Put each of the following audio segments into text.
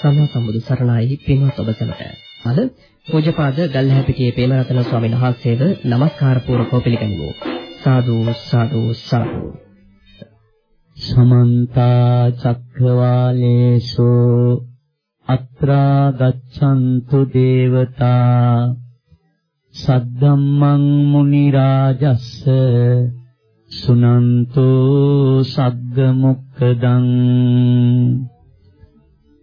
සම්මා සම්බුදු සරණයි පින්වත් ඔබ සැමට. අද පූජ්‍යපාද ගල්හැපිටියේ ප්‍රේමරතන ස්වාමීන් වහන්සේව নমස්කාර පූර්වකව පිළිගනිමු. සාදු සාදු සාදු. සමන්ත චක්කවාලේසු අත්‍රා ගච්ඡන්තු දේවතා සද්දම්මං මුනි රාජස්ස සුනන්තෝ සග්ග මොක්කදං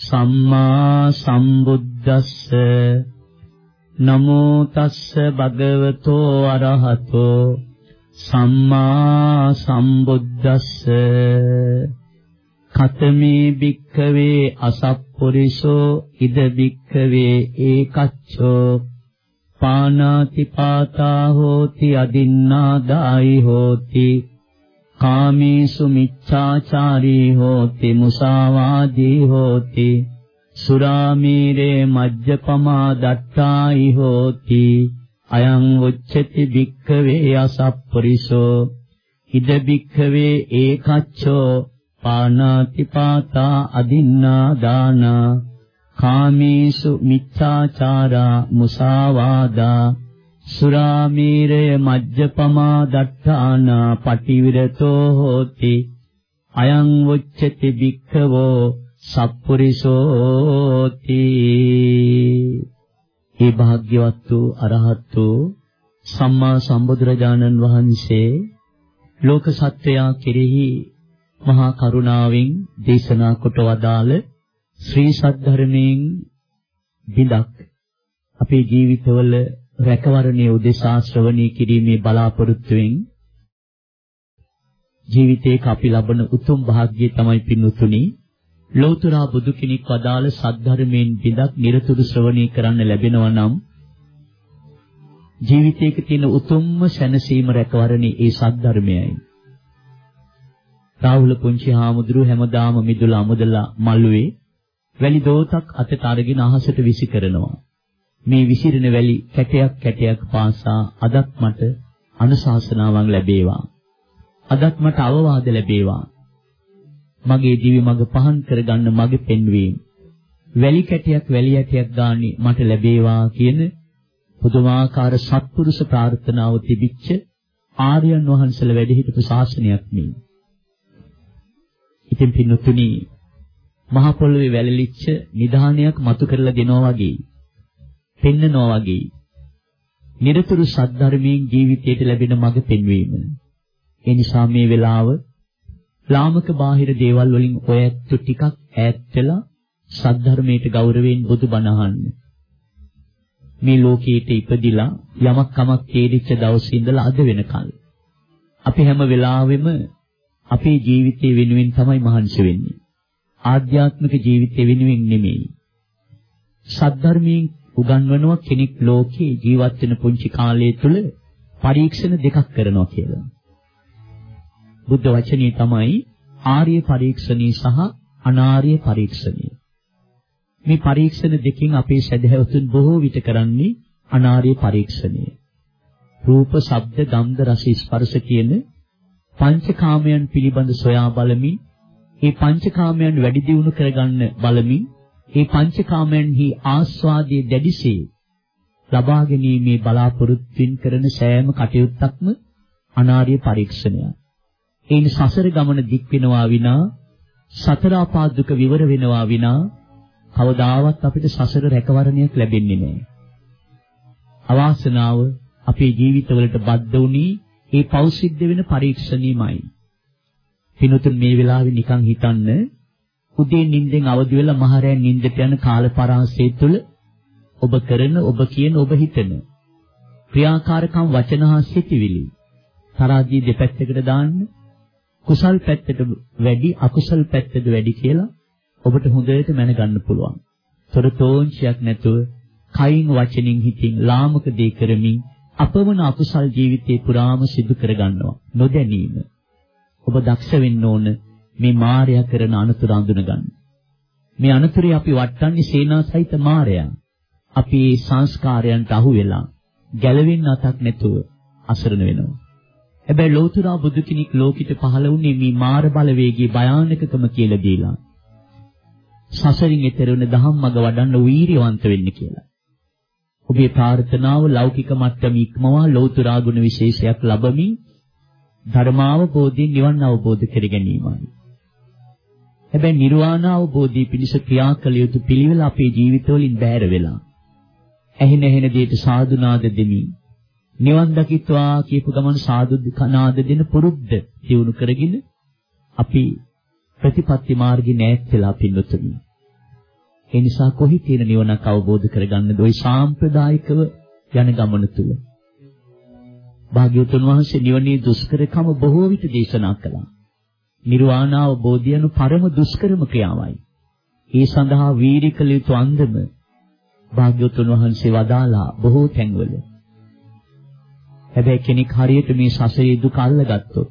සම්මා සම්බුද්දස්ස නමෝ තස්ස භගවතෝ අරහතෝ සම්මා සම්බුද්දස්ස කතමේ භික්ඛවේ අසප්පුරිසෝ ඉද භික්ඛවේ ඒකච්චෝ පානාති පාතා හෝති අදින්නාදායි හෝති කාමේසු මිච්ඡාචාරී හෝති මුසාවාදී හෝති. සුරාමීරේ මජ්ජපමා දට්ඨායි හෝති. අයං උච්චති භික්ඛවේ අසප්පරිසෝ. ඉද භික්ඛවේ ඒකච්චෝ පානාති පාතා අදින්නා දානා. කාමේසු මිච්ඡාචාරා මුසාවාදා. සුරාමීරය මජ්ජපමා දට්ඨානා පටිවිරතෝ හෝති. අයං වොච්චති භික්ඛවෝ සප්පුරිසෝති. ඒ භාග්‍යවත් වූ අරහත් වූ සම්මා සම්බුදුරජාණන් වහන්සේ ලෝක සත්වයා කෙරෙහි මහා කරුණාවෙන් දේශනා කොට වදාළ ශ්‍රී සද්ධර්මයෙන් බිඳක් අපේ ජීවිතවල රැකවරණයේ උදෙසා ශ්‍රවණී කිරීමේ බලාපොරොත්තුවෙන් ජීවිතයක අපි ලබන උතුම් වාග්ය තමයි පින්තුනි ලෞතර බුදු කෙනෙක් වදාළ සද්ධර්මයෙන් බිඳක් නිරතුරු ශ්‍රවණී කරන්න ලැබෙනවා නම් ජීවිතයක තියෙන උතුම්ම සැනසීම රැකවරණේ ඒ සද්ධර්මයයි. රාහුල පුංචි හාමුදුරුව හැමදාම මිදුලා අමුදලා මල්ුවේ වැලි දෝතක් අතට අරගෙන අහසට විසි කරනවා. මේ විසිරෙන වැලි කැටයක් කැටයක් පාසා අදත් මට අනුශාසනාවන් ලැබේවා. අදත් මට අවවාද ලැබේවා. මගේ දිවි මඟ පහන් කරගන්න මගේ පෙන්වීම. වැලි කැටයක් වැලි ඇටයක් ගානේ මට ලැබේවා කියන පුදුමාකාර සත්පුරුෂ ප්‍රාර්ථනාව තිබිච්ච ආර්යයන් වහන්සේලා වැඩ හිටපු ශාසනයක් මේ. ඉතින් පින්තුනි මහ පොළොවේ වැළලිච්ච නිධානයක් මතු කරලා දෙනවා වගේ පෙන්නනවා වගේ නිරතුරු සද්ධර්මයෙන් ජීවිතයට ලැබෙන මඟ පෙන්වීම. ඒ නිසා මේ වෙලාව ලාමක බාහිර දේවල් වලින් ඔය ඇත්තු ටිකක් ඈත් වෙලා සද්ධර්මයට ගෞරවයෙන් බුදුබණ අහන්න. මේ ලෝකයට ඉපදිලා යමක් කමක් තේරිච්ච දවසේ ඉඳලා අද වෙනකල් අපි හැම වෙලාවෙම අපේ ජීවිතය වෙනුවෙන් තමයි මහන්සි වෙන්නේ. ආධ්‍යාත්මික ජීවිතය වෙනුවෙන් නෙමෙයි. සද්ධර්මයෙන් උගන්වනවා කෙනෙක් ලෝකේ ජීවත් වෙන පුංචි කාලය තුල පරීක්ෂණ දෙකක් කරනවා කියලා. බුද්ධ වචනේ තමයි ආර්ය පරීක්ෂණී සහ අනාර්ය පරීක්ෂණී. මේ පරීක්ෂණ දෙකෙන් අපේ සදහැවතුන් බොහෝ විට කරන්නේ අනාර්ය පරීක්ෂණය. රූප, ශබ්ද, ගන්ධ, රස, ස්පර්ශ කියන පංචකාමයන් පිළිබඳ සොයා බලමින් ඒ පංචකාමයන් වැඩි දියුණු කරගන්න බලමින් ඒ පංචකාමයන්හි ආස්වාදයේ දැඩිසේ ලබා ගැනීමේ බලාපොරොත්තුෙන් කරන සෑම කටයුත්තක්ම අනාර්ය පරීක්ෂණයක්. ඒන සසර ගමන දික් වෙනවා විනා සතර ආපාදුක විවර වෙනවා විනා කවදාවත් අපිට සසර රැකවරණයක් ලැබෙන්නේ නැහැ. අවාසනාව අපේ ජීවිතවලට බද්ධ වුණී ඒ පෞසිද්ධ වෙන පරීක්ෂණීමයි. පිනුතුන් මේ වෙලාවේ නිකන් හිතන්න උදේ නිින්දෙන් අවදි වෙලා මහරයන් නිින්දට යන කාලපරාසය තුළ ඔබ කරන ඔබ කියන ඔබ හිතන ක්‍රියාකාරකම් වචන හා සිටිවිලි තරාදී දෙපැත්තකට දාන්න කුසල් පැත්තට වැඩි අකුසල් පැත්තට වැඩි කියලා ඔබට හොඳට මැනගන්න පුළුවන්. තොරතෝංශයක් නැතුව කයින් වචනින් හිතින් ලාමක දේ කරමින් අපවන අකුසල් ජීවිතේ පුරාම සිදු කරගන්නවා නොදැනීම. ඔබ දක්ෂ වෙන්න ඕන මේ මායя කරන අනතුරු අඳුනගන්න. මේ අනතුරේ අපි වටන්නේ සේනාසහිත මායя. අපි මේ සංස්කාරයන්ට අහු වෙලා ගැලවෙන්න අතක් නැතුව අසරණ වෙනවා. හැබැයි ලෝතර බුදු කෙනෙක් ලෝකිත පහළ වුණේ මේ මාර බලවේගයේ භයානකකම කියලා දීලා. සසරින් එතර වෙන ධම්මග වඩන්න වීරියවන්ත වෙන්න කියලා. ඔබේ ප්‍රාර්ථනාව ලෞකික මට්ටම ඉක්මවා ලෞතර ගුණ විශේෂයක් ලැබමින් ධර්මාවබෝධයෙන් නිවන් අවබෝධ කර ගැනීමයි. හැබැයි නිර්වාණ අවබෝධය පිණිස ක්‍රියා කළ යුතු පිළිවෙල අපේ ජීවිතවලින් බැහැර වෙලා. ඇහෙන ඇහෙන දෙයට සාදුනාද දෙමින් නිවන් දකිත්වා කියපු ගමන් සාදු නාද දෙන පුරුද්ද දියුණු කරගෙන අපි ප්‍රතිපත්ති මාර්ගේ නැත් වෙලා පින්නතුනි. ඒ නිසා කොහි තියෙන නිවනක් අවබෝධ කරගන්නද ওই සාම්ප්‍රදායිකව යන ගමන තුල. භාග්‍යවතුන් වහන්සේ නිවනේ දුෂ්කරකම බොහෝ විට දේශනා කළා. නිර්වාණ අවබෝධය anu පරම දුෂ්කරම ක්‍රියාවයි. ඒ සඳහා වීරිය කළ යුතු අන්දම භාග්‍යවතුන් වහන්සේ වදාලා බොහෝ තැන්වල. හැබැයි කෙනෙක් හරියට මේ සසරේ දුක අල්ලගත්තොත්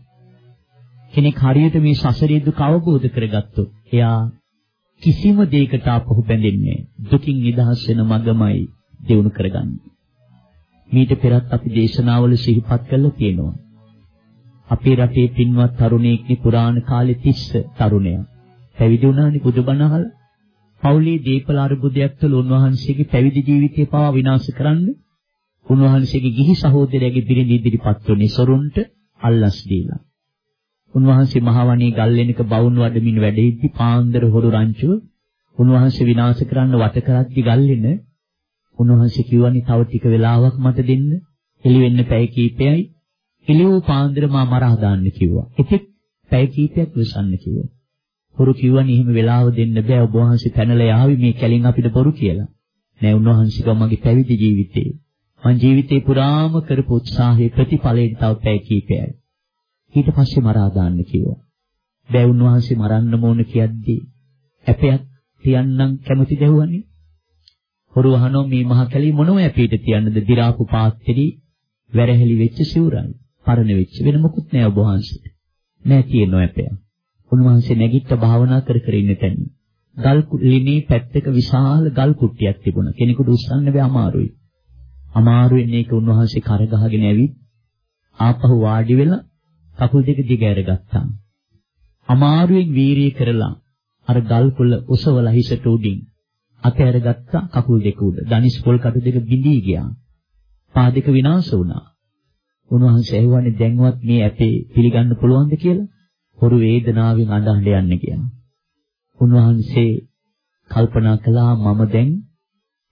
කෙනෙක් හරියට මේ සසරේ දුක අවබෝධ කරගත්තොත් එයා කිසිම දෙයකට ආපහු බැඳෙන්නේ දුකින් නිදහස් වෙන මගමයි දිනු කරගන්නේ. මීට පෙරත් අපි දේශනාවල සිහිපත් කරලා තියෙනවා. අපේ රටේ පින්වත් තරුණයෙක්නි පුරාණ කාලේ තිස්ස තරුණයා. පැවිදි වුණානි බුදුබණ අහලා. පෞලී දීපල අරුබුදයක් තුළ උන්වහන්සේගේ පැවිදි ජීවිතය පවා විනාශ කරන්න උන්වහන්සේගේ ගිහි සහෝදරයාගේ බිරිඳ ඉදිරිපත් වුණේ සොරුන්ට අල්ලස් දීලා. උන්වහන්සේ මහවණී ගල්ලෙනක බවුන් වඩමින් වැඩ ඉද්දි පාන්දර හොරු රංචුව උන්වහන්සේ විනාශ කරන්න වට කරද්දි ගල්ලෙන උන්වහන්සේ කිව්වනි තව ටික වෙලාවක් මට දෙන්න එළි වෙන්න පැය කීපයයි එළි වූ පාන්දර මා මරා දාන්න කිව්වා. ඉතින් පැය කීපයක් විසන්න කිව්වා. හොරු කිව්වනි එහෙම වෙලාව දෙන්න බෑ ඔබ වහන්සේ පැනලා යාවි මේ කැලින් අපිට බොරු කියලා. නෑ උන්වහන්සේ ගම මගේ පැවිදි ජීවිතේ මං ජීවිතේ පුරාම කරපු උත්සාහයේ ප්‍රතිඵලයෙන් තව පැය කීපයයි. ඊට පස්සේ මරා දාන්න කිව්වා. බෑ උන්වහන්සේ මරන්න ඕන කියද්දී ඇපයක් තියන්නම් කැමති දෙවුවනේ. හොරු අහනෝ මේ මහ කැලේ මොනව ඇපීට තියන්නද? දි รา පු පාත්‍රි වැරහෙලි වෙච්ච සිවුරයි. පරණ වෙච්ච වෙන මොකුත් නෑ ඔබ වහන්සේට. නෑ තියෙනවා ඇපයක්. උන්වහන්සේ නැගිට භාවනා කර කර ඉන්න තැන. ගල් ලිනේ පැත්තක විශාල ගල් කුට්ටියක් තිබුණා. කෙනෙකුට උස්සන්න බෑ අමාරුයි. අමාරුවෙන් ඒක උන්වහන්සේ කර ගහගෙන ඇවිත් ආපහු වාඩි වෙලා කකුල් දෙක දිග ඇරගත්තා. අමාරුවෙන් වීරිය කරලා අර ගල් කුල ඔසවලා හිසට උඩින් අතහැරගත්තා කකුල් දෙක උඩ. දනිස් පොල් කටු දෙක බිඳී ගියා. පා දෙක විනාශ වුණා. උන්වහන්සේ ඇහුවානේ දැන්වත් මේ ඇපේ පිළිගන්න පුළුවන්ද කියලා. හොරු වේදනාවෙන් අඬහඬ යන්නේ කියනවා. උන්වහන්සේ කල්පනා කළා මම දැන්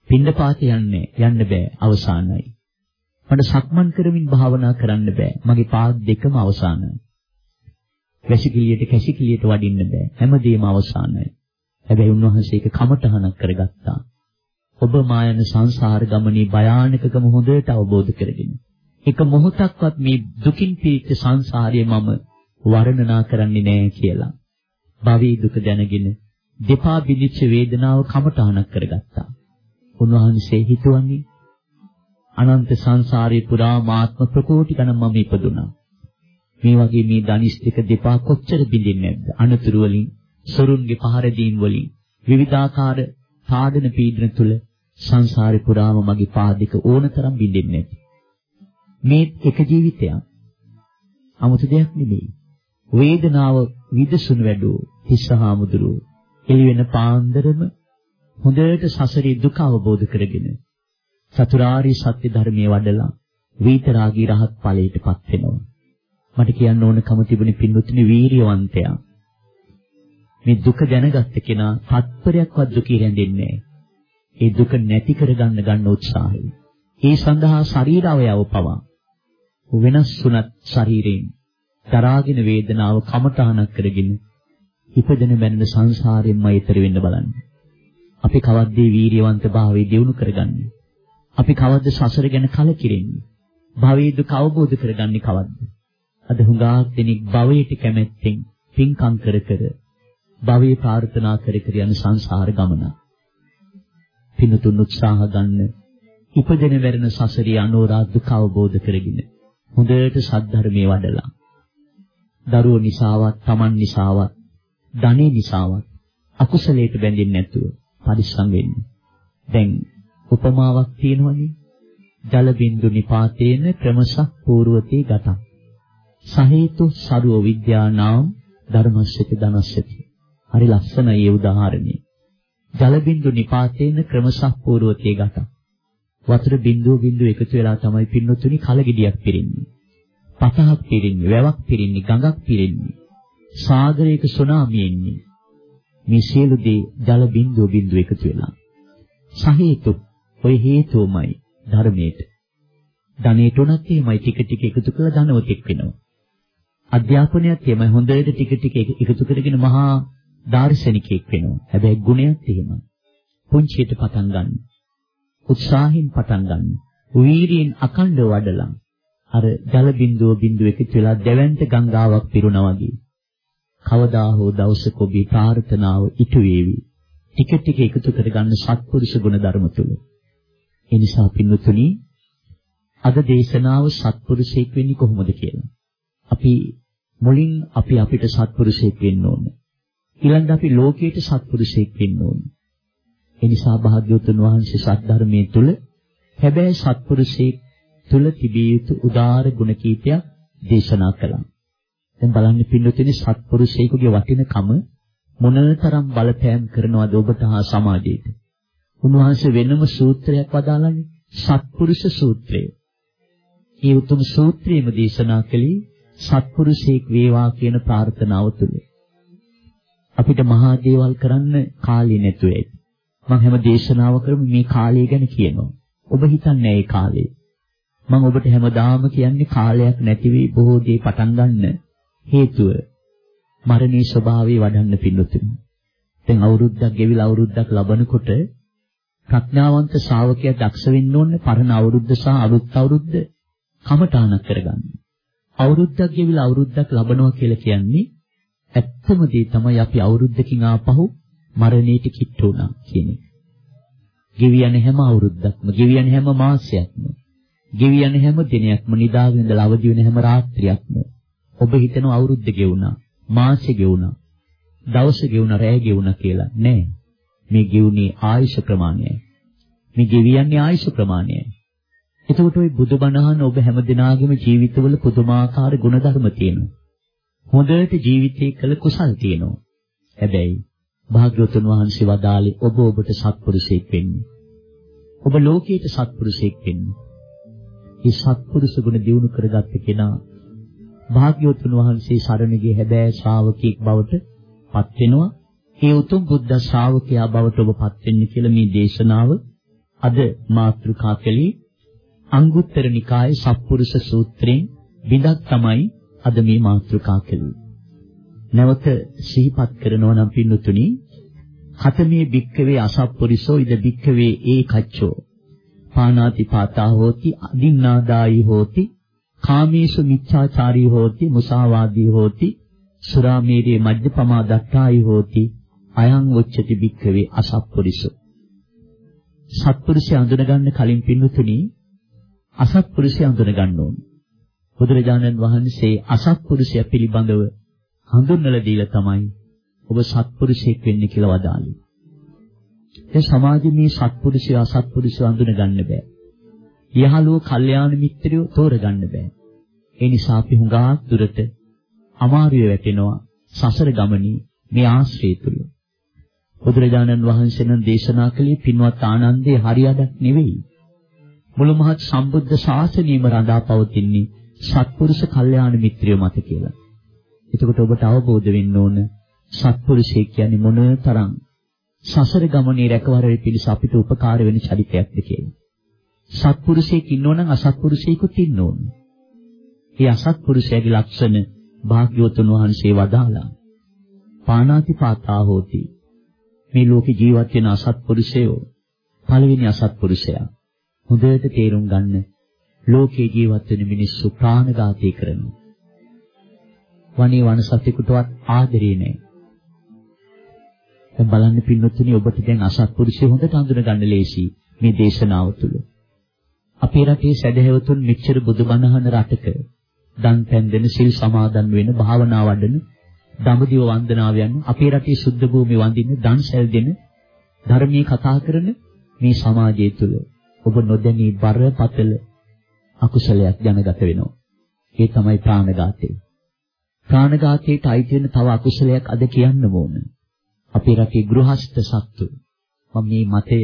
පින්නපාත යන්නේ යන්න බෑ අවසానයි. මට සක්මන් කරමින් භාවනා කරන්න බෑ. මගේ පාද දෙකම අවසానයි. වැසිකිළියට කැසිකිළියට වඩින්න බෑ. හැමදේම අවසానයි. හැබැයි උන්වහන්සේ ඒක කමතහනක් කරගත්තා. ඔබ මායන සංසාර ගමනේ භයානකකම හොඳට අවබෝධ කරගන්න. එක මොහොතක්වත් මේ දුකින් පීඩිත සංසාරයේ මම වර්ණනා කරන්නේ නෑ කියලා. භවී දුක දැනගෙන දෙපා බිලිච්ච වේදනාව කමටහනක් කරගත්තා. උන්වහන්සේ හිතුවන්නේ අනන්ත සංසාරේ පුරා මාත්ම ප්‍රකෝටි ගණන් මම ඉපදුනා. මේ වගේ මේ ධනිස් දෙක දෙපා කොච්චර බිඳින්නේ නැද්ද? අනතුරු වලින්, සොරුන්ගේ පහර දීම් වලින්, විවිධාකාර තාඩන පීඩන තුල සංසාරේ පුරාම මගේ පාදික ඕනතරම් බිඳින්නේ නැති. මේ එක ජීවිතයක්. 아무ත දෙයක් නෙමෙයි. වේදනාව විදසුණු වැඩෝ හිස්සහාමුදුරු එළි වෙන පාන්දරම හොඳට සසරේ දුක අවබෝධ කරගෙන චතුරාර්ය සත්‍ය ධර්මයේ වඩලා විතරාගී රහත් ඵලයටපත් වෙනවා. මට කියන්න ඕනකම තිබුණේ පින්වත්නි වීරියවන්තයා. මේ දුක දැනගත්ත කෙනා තත්පරයක්වත් දුකේ රැඳෙන්නේ ඒ දුක නැති කරගන්න ගන්න උත්සාහය. ඒ සඳහා ශරීර අවයව පවා වෙනස් වුණත් ශරීරයෙන් දරාගෙන වේදනාව කමඨහනක් කරගෙන ඉපදෙන බැන්න සංසාරයෙන්ම ඊතර වෙන්න බලන්න. අපි කවද්දේ වීරියවන්ත භාවය දියුණු කරගන්නේ? අපි කවද්ද සසර ගැන කලකිරෙන්නේ? භවයේ දුක අවබෝධ කරගන්නේ කවද්ද? අද හුඟක් දෙනෙක් භවයට කැමැත්තෙන් පින්කම් කර කර භවයේ ප්‍රාර්ථනා කර කර යන සංසාර ගමන. පින්තුන් උත්සාහ ගන්න ඉපදෙන වෙරණ සසරේ අනෝරා දුක අවබෝධ කරගෙන හොඳට සද්ධර්මයේ වඩලා දරුවෝ නිසාවත් Taman නිසාවත් ධනෙ නිසාවත් අකුසලයට බැඳෙන්නේ නැතුව පරිස්සම් වෙන්න. දැන් උපමාවක් තියෙනවනේ. ජල බින්දු නිපාතේන ක්‍රමසක් పూర్වතේ ගතං. සහේතු සරුව විද්‍යානාම් ධර්මස්සිත ධනස්සිත. හරි ලස්සනයි ඒ උදාහරණේ. ජල බින්දු නිපාතේන ක්‍රමසක් పూర్වතේ ගතං. වතුර බින්දුව බින්දුව එකතු වෙලා තමයි පින්නතුනි කලගෙඩියක් පිරෙන්නේ. පතහක් පිරෙන්නේ, වැවක් පිරෙන්නේ, ගඟක් පිරෙන්නේ. සාගරයක සුනාමිය එන්නේ. මේ සියලු දේ ජල බින්දුව බින්දුව එකතු වෙලා. සහේතු ඔය හේතුවමයි ධර්මයට. ධනෙට උනත් එහෙමයි ටික ටික එකතු කරලා ධනවතෙක් වෙනවා. අධ්‍යාපනයත් එහෙමයි හොඳට ටික ටික එකතු කරගෙන මහා දාර්ශනිකයෙක් වෙනවා. හැබැයි ගුණයත් එහෙමයි. පුංචියට පටන් ගන්න. උත්සාහයෙන් පටන් ගන්න. වීරියෙන් අකණ්ඩව වඩලා අර ජල බින්දුව බින්දුව එකතු වෙලා දැවැන්ත ගංගාවක් පිරුණා වගේ. කවදා හෝ දවසක ඔබේ ප්‍රාර්ථනාව ඉටු වේවි. ටික ටික එකතු කරගන්න සත්පුරුෂ ගුණ ධර්ම තුල. ඒ නිසා පින්වතුනි අද දේශනාව සත්පුරුෂයෙක් වෙන්නේ කොහොමද කියලා. අපි මුලින් අපි අපිට සත්පුරුෂයෙක් වෙන්න ඕන. ඊළඟට අපි ලෝකයට සත්පුරුෂයෙක් වෙන්න ඕන. ඒ නිසා භාග්‍යවතුන් වහන්සේ සත්‍ය තුල හැබැයි සත්පුරුෂයෙක් තුල තිබිය යුතු උදාාර ගුණ කීපයක් දේශනා කළා. දැන් බලන්න පින්නතුනි සත්පුරුෂයෙකුගේ වටිනකම මොනතරම් බලපෑම් කරනවද ඔබට හා සමාජයට. උන්වහන්සේ වෙනම සූත්‍රයක් වදාළන්නේ සත්පුරුෂ සූත්‍රය. මේ උතුම් සූත්‍රයේම දේශනා කළේ සත්පුරුෂයෙක් වේවා කියන ප්‍රාර්ථනාව තුල. අපිට මහා දේවල් කරන්න කාලේ නැතුව ඇති. මම හැම දේශනාවකම මේ කාලය ගැන කියනවා. ඔබ හිතන්නේ ඒ කාලේ. මම ඔබට හැමදාම කියන්නේ කාලයක් නැති වී බොහෝ දේ පටන් ගන්න හේතුව මරණී ස්වභාවය වඩන්න පින්නතුනි. දැන් අවුරුද්දක් ගෙවිලා අවුරුද්දක් ලබනකොට ප්‍රඥාවන්ත ශ්‍රාවකයා දක්ෂ වෙන්න ඕනේ පරණ අවුරුද්ද සහ අලුත් අවුරුද්ද කමඨාණක් කරගන්න. අවුරුද්දක් ගෙවිලා අවුරුද්දක් ලබනවා කියලා කියන්නේ ඇත්තම දේ තමයි අපි අවුරුද්දකින් ආපහු මරණයට කිට්ටු වුණා කියන එක. ගෙවියන හැම අවුරුද්දක්ම ගෙවියන හැම මාසයක්ම ගෙවියන හැම දිනයක්ම නිදාගෙන ඉඳලා අවදි වෙන හැම රාත්‍රියක්ම ඔබ හිතනවා අවුරුද්ද ගෙවුණා, මාසෙ ගෙවුණා, දවස ගෙවුණා, රැය ගෙවුණා කියලා. නෑ. මේ ගෙවුනේ ආයුෂ ප්‍රමාණයයි. මේ ගෙවියන්නේ ආයුෂ ප්‍රමාණයයි. එතකොට ওই බුදුබණ අහන ඔබ හැමදිනාගේම ජීවිතවල පුදුමාකාර ගුණධර්ම තියෙනවා. හොඳට ජීවිතේ කළ කුසල් තියෙනවා. හැබැයි භාග්‍යවතුන් වහන්සේ වදාළේ ඔබ ඔබට සත්පුරුෂයෙක් වෙන්න. ඔබ ලෝකයට සත්පුරුෂයෙක් වෙන්න. මේ සත්පුරුෂ ගුණ දිනු කරගත්ත කෙනා භාග්‍යවතුන් වහන්සේ සරණ ගිය හැබෑ ශ්‍රාවකෙක් බවට පත් වෙනවා. ඒ උතුම් බුද්ධ ශ්‍රාවකයා බවට ඔබපත් වෙන්න කියලා මේ දේශනාව අද මාතෘකා කළේ අංගුත්තර නිකායේ සත්පුරුෂ සූත්‍රයෙන් බිඳක් තමයි අද මේ මාතෘකා කළේ. නැවත සිහිපත් කරනවා නම් පින්නතුනි කතමේ භික්කවේ අසප්පුරිසෝ ඉද භික්කවේ ඒකච්චෝ පානාති පාතා හෝති අදින්නාදායි හෝති කාමේසු මිච්ඡාචාරී හෝති මුසාවාදී හෝති සුරාමේරේ මජ්ජපමා දත්තායි හෝති අයං උච්චති බික්කවේ අසත්පුරිසු සත්පුරුෂය අඳුනගන්න කලින් පින්වතුනි අසත්පුරුෂය අඳුනගන්න ඕන. බුදුරජාණන් වහන්සේ අසත්පුරුෂය පිළිබඳව හඳුන්වලා දීලා තමයි ඔබ සත්පුරුෂයෙක් වෙන්නේ කියලා වදාළේ. ඒ සමාජයේ මේ සත්පුරුෂය අසත්පුරුෂය අඳුනගන්න බෑ. යහළුවෝ කල්යාණ මිත්‍රයෝ තෝරගන්න බෑ. ඒ නිසා අපි හුඟක් දුරට අමාරුවේ වැටෙනවා සසර ගමනේ මේ ආශ්‍රය තුල. බුදුරජාණන් වහන්සේන දේශනා කළේ පින්වත් ආනන්දේ හරියඩක් නෙවෙයි. මුළු මහත් සම්බුද්ධ ශාසනයම රඳා පවතින්නේ සත්පුරුෂ කල්යාණ මිත්‍රයෝ මත කියලා. එතකොට ඔබට අවබෝධ වෙන්න ඕන සත්පුරුෂයෙක් කියන්නේ මොන තරම් සසර ගමනේ රැකවරණය පිණිස අපිට උපකාර වෙන චරිතයක්ද කියලා. සත්පුරුෂයෙක් ඉන්නවනම් අසත්පුරුෂයෙකුත් ඉන්න ඕනේ. ඒ අසත්පුරුෂයාගේ ලක්ෂණ භාග්‍යවතුන් වහන්සේ වදාලා. පාණාති පාතා හෝති. මේ ලෝකේ ජීවත් වෙන අසත්පුරුෂයෝ පළවෙනි අසත්පුරුෂයා. හොඳට තේරුම් ගන්න. ලෝකේ ජීවත් වෙන මිනිස්සු ප්‍රාණඝාතය කරනවා. වනේ වනසතෙකුටවත් ආදරේ නැහැ. දැන් බලන්න පින්නොත්තුනි ඔබට දැන් අසත්පුරුෂය හොඳට අඳුනගන්න ලේසි මේ දේශනාව තුළ. අපේ රටේ සැදැහැවතුන් මෙච්චර බුදුබණහන රටක දන් පෙන් දෙන සිල් සමාදන් වෙන භාවනා වඩන දඹදිව වන්දනාව යන අපේ රටේ සුද්ධ භූමි වඳින්න දන් සැල් දෙන ධර්මී කතා කරන මේ සමාජය තුළ ඔබ නොදැනී බරපතල අකුසලයක් ජනගත වෙනවා. ඒ තමයි ප්‍රාණඝාතය. ප්‍රාණඝාතයට අයිති වෙන තව අකුසලයක් අද කියන්න ඕන. අපේ රටේ ගෘහස්ත සත්තු මම මේ මතය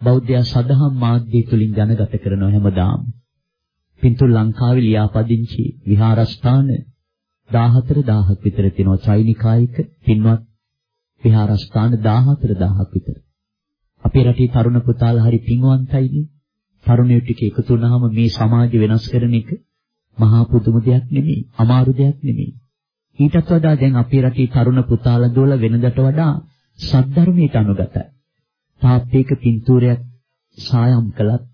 බෞද්ධ සදහම් මාධ්‍ය තුලින් ජනගත කරනව හැමදාම. පින්තුල් ලංකාවේ ලියාපදිංචි විහාරස්ථාන 14000ක් විතර තියෙනවා චෛනිකායික පින්වත් විහාරස්ථාන 14000ක් විතර. අපේ රටේ තරුණ පුතාලා හරි පින්වන්තයිනේ. තරුණයෝ ටික එකතු වුණාම මේ සමාජය වෙනස් කරන එක මහා පුදුම දෙයක් නෙමෙයි, අමාරු දෙයක් නෙමෙයි. ඊටත් වඩා දැන් අපේ රටේ තරුණ පුතාලා දෝල වෙනදට වඩා සද්ධර්මයට අනුගතයි. තාප්පයක පින්තූරයක් සායම් කළත්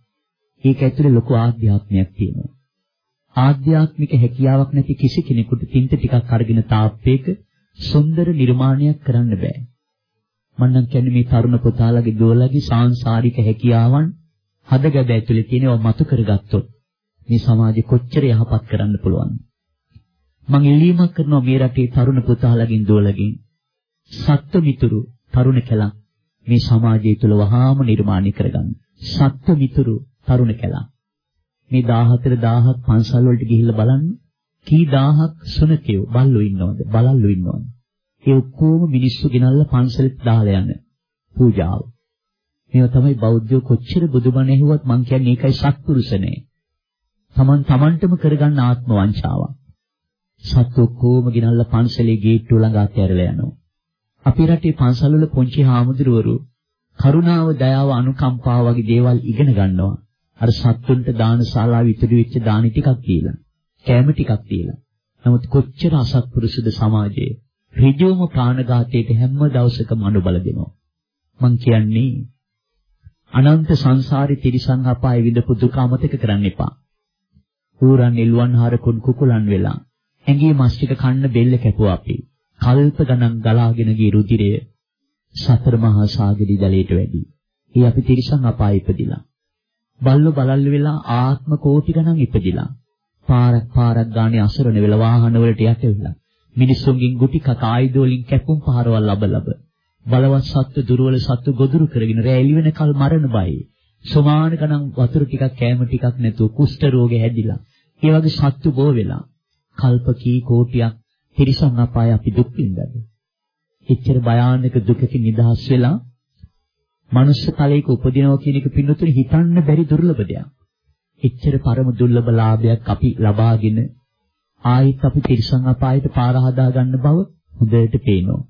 ඒක ඇතුලේ ලොකු ආධ්‍යාත්මයක් තියෙනවා. ආධ්‍යාත්මික හැකියාවක් නැති කිසි කෙනෙකුට තින්ත ටිකක් අරගෙන තාප්පයක සුන්දර නිර්මාණයක් කරන්න බෑ. මම නම් කියන්නේ මේ තරුණ පුතාලගේ දුවලගේ සාංශාරික හැකියාවන් හදගබ ඇතුලේ තියෙනවා මතු කරගත්තොත් මේ සමාජෙ කොච්චර යහපත් කරන්න පුළුවන්ද? මම ඉල්ලීමක් කරනවා මේ රටේ තරුණ පුතාලගෙන් දුවලගෙන්. සත්ත්ව මිතුරු තරුණ කැලක් මේ සමාජය තුළ වහාම නිර්මාණය කරගන්න. සත්ත්ව මිතුරු තරුණ කැලක්. මේ 14000ක් පන්සල් වලට ගිහිල්ලා බලන්න. කී දහහක් සුනකයෝ බල්ලෝ ඉන්නවද? බලල්ලෝ ඉන්නවද? ඒ ඔක්කොම මිනිස්සු ගෙනල්ලා පන්සලට දාලා යන පූජාව. මේවා තමයි බෞද්ධයෝ කොච්චර බුදුබණ ඇහුවත් මං කියන්නේ ඒකයි සත්පුරුෂනේ තමන් තමන්ටම කරගන්න ආත්ම වංචාවක්. සත්තු ඔක්කොම ගෙනල්ලා පන්සලේ ගේට්ටුව ළඟ අතහැරලා යනවා අපේ රටේ පන්සල් වල පුංචි හාමුදුරුවරු කරුණාව දයාව අනුකම්පාව වගේ දේවල් ඉගෙන ගන්නවා අර සත්තුන්ට දානශාලාව ඉතුරු වෙච්ච දානි ටිකක් දීලා කෑම ටිකක් දීලා. නමුත් කොච්චර අසත්පුරුෂද සමාජයේ ඍජුවම ප්‍රාණඝාතයට හැම දවසකම අනුබල දෙනවා. මං කියන්නේ අනන්ත සංසාරේ තිරිසන් අපායේ විඳපු දුක අමතක කරන්න එපා. ඌරන් එළුවන් හරකුන් කුකුලන් වෙලා ඇඟේ මස් ටික කන්න බෙල්ල කැපුවා අපි. කල්ප ගණන් ගලාගෙන ගිය රුධිරය සතර මහා සාගරී ජලයට වැඩි. ඒ අපි තිරිසන් අපායේ ඉපදිලා. බල්ලෝ බලල්ලු වෙලා ආත්ම කෝටි ගණන් ඉපදිලා. පාරක් පාරක් ගානේ අසරණ වෙලා වාහන වලට යට වෙලා. මිනිස්සුන්ගෙන් ගුටි කක ආයුධ වලින් කැපුම් පහරවල් ලබ ලබ. බලවත් සත්තු දුර්වල සත්තු ගොදුරු කරගෙන රැලි වෙනකල් මරණ බයි. සමාන ගණන් වතුර ටිකක් කෑම ටිකක් නැතුව කුෂ්ඨ රෝගෙ හැදිලා. ඒ වගේ සත්තු බෝ වෙලා කල්ප කී කෝටියක් තිරිසන් අපාය අපි දුක් විඳද. එච්චර භයානක දුකකින් නිදහස් වෙලා මනුෂ්‍ය තලයක උපදිනවා කියන එක පින්නතුනේ හිතන්න බැරි දුර්ලභ දෙයක්. එච්චර පරම දුර්ලභ ලාභයක් අපි ලබාගෙන ආයිත් අපි තිරිසන් අපායට පාර හදා ගන්න බව හොඳට පේනවා.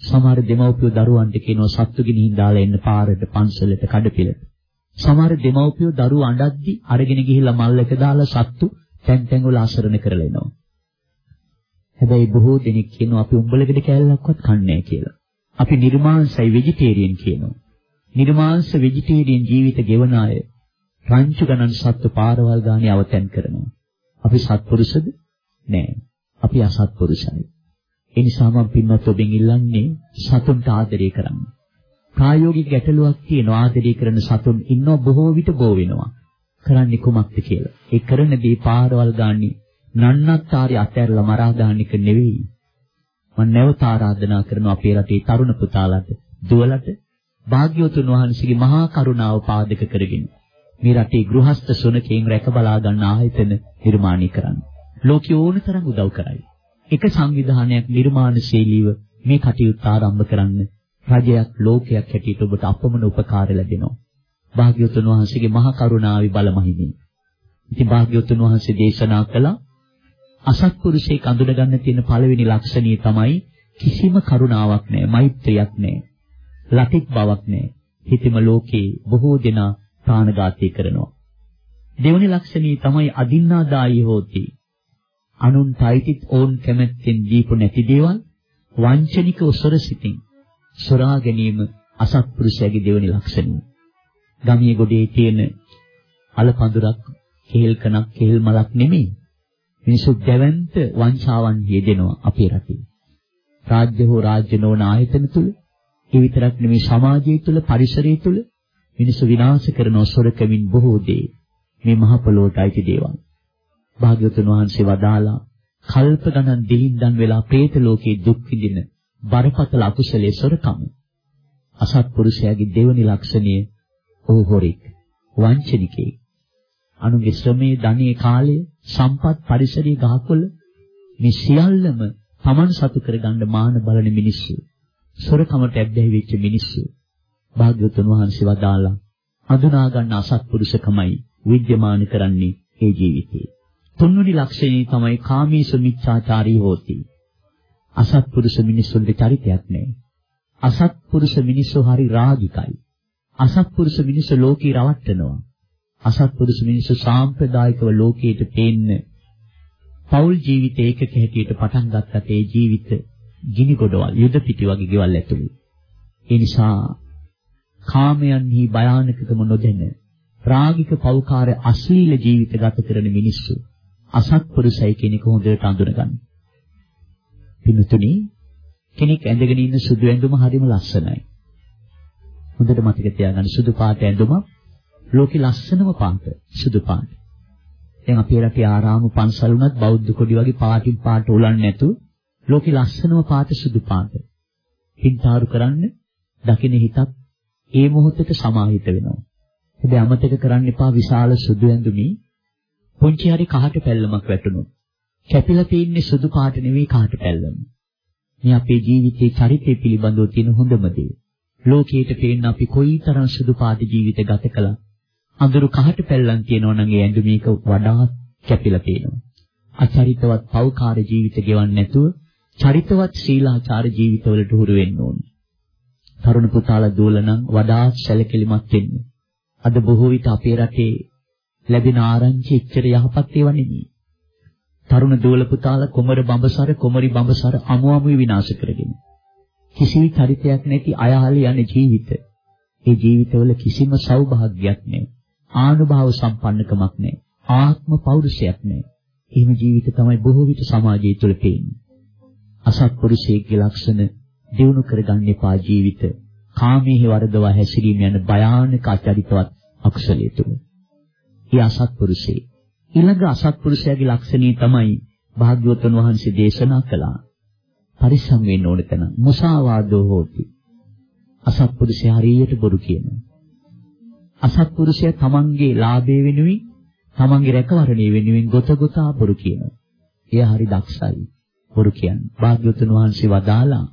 සමහර දෙමව්පියෝ දරුවන්ට කියනවා සත්තු ගිනින් දාලා එන්න පාරට පන්සලට කඩපිලට. සමහර දෙමව්පියෝ දරුවෝ අඬද්දි අරගෙන ගිහිල්ලා මල්ලක දාලා සත්තු තැන් තැන් වල ආසරණ කරලා එනවා. හැබැයි බොහෝ දෙනෙක් කියනවා අපි උඹලකට කෑල්ලක්වත් කන්නේ නැහැ කියලා. අපි නිර්මාංශයි වෙජිටේරියන් කියනවා. නිර්මාංශ වෙජිටේරියන් ජීවිත ගෙවන අය රංචු ගණන් සත්තු පාරවල් ගානේ අවතැන් කරනවා. අපි සත්පුරුෂද? නෑ. අපි අසත්පුරුෂයි. ඒ නිසා මම පින්වත් ඔබෙන් ඉල්ලන්නේ සතුන්ට ආදරය කරන්න. ප්‍රායෝගික ගැටලුවක් තියෙන ආදරය කරන සතුන් ඉන්නව බොහෝ විට බෝ වෙනවා. කරන්නේ කුමක්ද කියලා. ඒ කරන දේ පාරවල් ගානේ නන්නත්තරي අතහැරලා මරා දාන්න එක නෙවෙයි. මම නැවත ආරාධනා කරනවා අපේ රටේ තරුණ පුතාලට, දුවලට භාග්‍යවතුන් වහන්සේගේ මහා කරුණාව පාදක කරගෙන මේ රටේ ගෘහස්ත සුනකෙන් රැක බලා ගන්න ආයතන නිර්මාණය කරන්න. ලෝකයේ ඕන තරම් උදව් කරයි. එක සංවිධානයක් නිර්මාණශීලීව මේ කටයුත්ත ආරම්භ කරන්න රජයක් ලෝකයක් හැටියට ඔබට අපමණ උපකාර ලැබෙනවා. භාග්‍යවතුන් වහන්සේගේ මහා කරුණාවේ බලමහිමින්. ඉතින් භාග්‍යවතුන් වහන්සේ දේශනා කළා අසත්පුරුෂයෙක් අඳුනගන්න තියෙන පළවෙනි ලක්ෂණය තමයි කිසිම කරුණාවක් නැහැ, මෛත්‍රියක් නැහැ, ලටික් බවක් නැහැ. හිතෙම ලෝකේ බොහෝ දෙනා ප්‍රාණඝාතය කරනවා. දෙවැනි ලක්ෂණී තමයි අදින්නාදායී හෝති. අනුන් තයිතිත් ඕන් කැමැත්තෙන් දීපු නැති දේවල් වංචනික උසර සිතින් සොරා ගැනීම අසත්පුරුෂයාගේ දෙවැනි ලක්ෂණය. ගමියේ ගොඩේ තියෙන අලපඳුරක් කෙහෙල් කනක් කෙහෙල් මලක් නෙමෙයි. මිනිසු දැවැන්ත වංචාවන් යෙදෙනවා අපේ රටේ. රාජ්‍ය හෝ රාජ්‍ය නොවන ආයතන තුල ඒ විතරක් නෙමෙයි සමාජය තුළ පරිසරය තුළ මිනිස්සු විනාශ කරන සොරකමින් බොහෝ දේ මේ මහ පොළොවට අයිති දේවල්. භාග්‍යවතුන් වහන්සේ වදාලා කල්ප ගණන් දෙහිඳන් වෙලා പ്രേත ලෝකයේ දුක් විඳින බරපතල අකුසලයේ සොරකම. අසත්පුරුෂයාගේ දෙවනි ලක්ෂණය ඔහු හොරෙක්, වංචනිකයෙක්. අනුගේ ශ්‍රමයේ ධනයේ කාලය, සම්පත් පරිසරයේ ගහකොළ මේ සියල්ලම Taman සතු කරගන්න මාන බලන මිනිස්සු. සොරකමට ඇබ්බැහි වෙච්ච මිනිස්සු. භාග්‍යවතුන් වහන්සේ වදාලා අඳුනා ගන්න අසත්පුරුෂකමයි විද්‍යමාන කරන්නේ ඒ ජීවිතේ. තුන්වෙනි ලක්ෂණය තමයි කාමීස මිච්ඡාචාරී හෝති. අසත්පුරුෂ මිනිස්සුන්ගේ චරිතයක් නෑ. අසත්පුරුෂ මිනිස්සු හරි රාගිකයි. අසත්පුරුෂ මිනිස්සු ලෝකේ රවට්ටනවා. අසත්පුරුෂ මිනිස්සු සාම්ප්‍රදායිකව ලෝකයට පේන්න පෞල් ජීවිත ඒකක හැටියට පටන් ගත්තත් ඒ ජීවිත ගිනි ගොඩවල් යුද පිටි වගේ ගෙවල් ඇතුළේ. ඒ නිසා කාමයන්හි භයානකකම නොදැන රාගික පෞකාර අශ්ලීල ජීවිත ගත කරන මිනිස්සු අසත්පුරුෂයි කියන එක හොඳට අඳුනගන්න. පින්තුනි කෙනෙක් ඇඳගෙන ඉන්න සුදු ඇඳුම හරිම ලස්සනයි. හොඳට මතක තියාගන්න සුදු පාට ඇඳුම ලෝකේ ලස්සනම පාට සුදු පාට. දැන් අපේ රටේ ආරාම පන්සල් උනත් බෞද්ධ කොඩි වගේ පාටින් පාට උලන්නේ නැතු ලෝකේ ලස්සනම පාට සුදු පාට. හින්තාරු කරන්න දකින්න හිතත් ඒ මොහොතට සමාහිත වෙනවා. හැබැයි අමතක කරන්න එපා විශාල සුදු ඇඳුමි පුංචි හරි කහට පැල්ලමක් වැටුණොත් කැපිලා තියෙන්නේ සුදු පාට නෙවෙයි කහට පැල්ලම. මේ අපේ ජීවිතයේ චරිතය පිළිබඳව තියෙන හොඳම දේ. ලෝකයට පේන්න අපි කොයිතරම් සුදු පාට ජීවිත ගත කළා. අඳුරු කහට පැල්ලම් තියෙනවා නම් ඒ ඇඳුමේක වඩාත් කැපිලා තියෙනවා. අචරිතවත් පෞකාර ජීවිත ගෙවන්නේ නැතුව චරිතවත් ශීලාචාර ජීවිතවලට හුරු වෙන්න ඕනේ. තරුණ පුතාලා දූල නම් වඩාත් සැලකිලිමත් වෙන්න. අද බොහෝ විට අපේ රටේ ලැබෙන ආරංචි එච්චර යහපත් ඒවා නෙමෙයි. තරුණ දූල පුතාලා කුමර බඹසර කුමරි බඹසර අමු අමු විනාශ කරගෙන. කිසි චරිතයක් නැති අයහල යන ජීවිත. ඒ ජීවිතවල කිසිම සෞභාග්‍යයක් නැහැ. ආනුභාව සම්පන්නකමක් නැහැ. ආත්ම පෞරුෂයක් නැහැ. එහෙම ජීවිත තමයි බොහෝ විට සමාජය තුළ පේන්නේ. අසත්පුරුෂයෙක්ගේ ලක්ෂණ දිනු කරගන්න එපා ජීවිත. කාමයේ වරදවා හැසිරීම යන භයානක අචරිතවත් අකුසලයේ තුල. ඒ අසත්පුරුෂේ ඊළඟ අසත්පුරුෂයාගේ ලක්ෂණය තමයි භාග්‍යවතුන් වහන්සේ දේශනා කළා. පරිස්සම් වෙන්න ඕන තැන මුසාවාදෝ හෝති. අසත්පුරුෂයා හරියට බොරු කියනවා. අසත්පුරුෂයා තමන්ගේ ලාභය වෙනුවෙන් තමන්ගේ රැකවරණය වෙනුවෙන් ගොත ගොතා බොරු කියනවා. එයා හරි දක්ෂයි. බොරු කියන්නේ. භාග්‍යවතුන් වහන්සේ වදාලා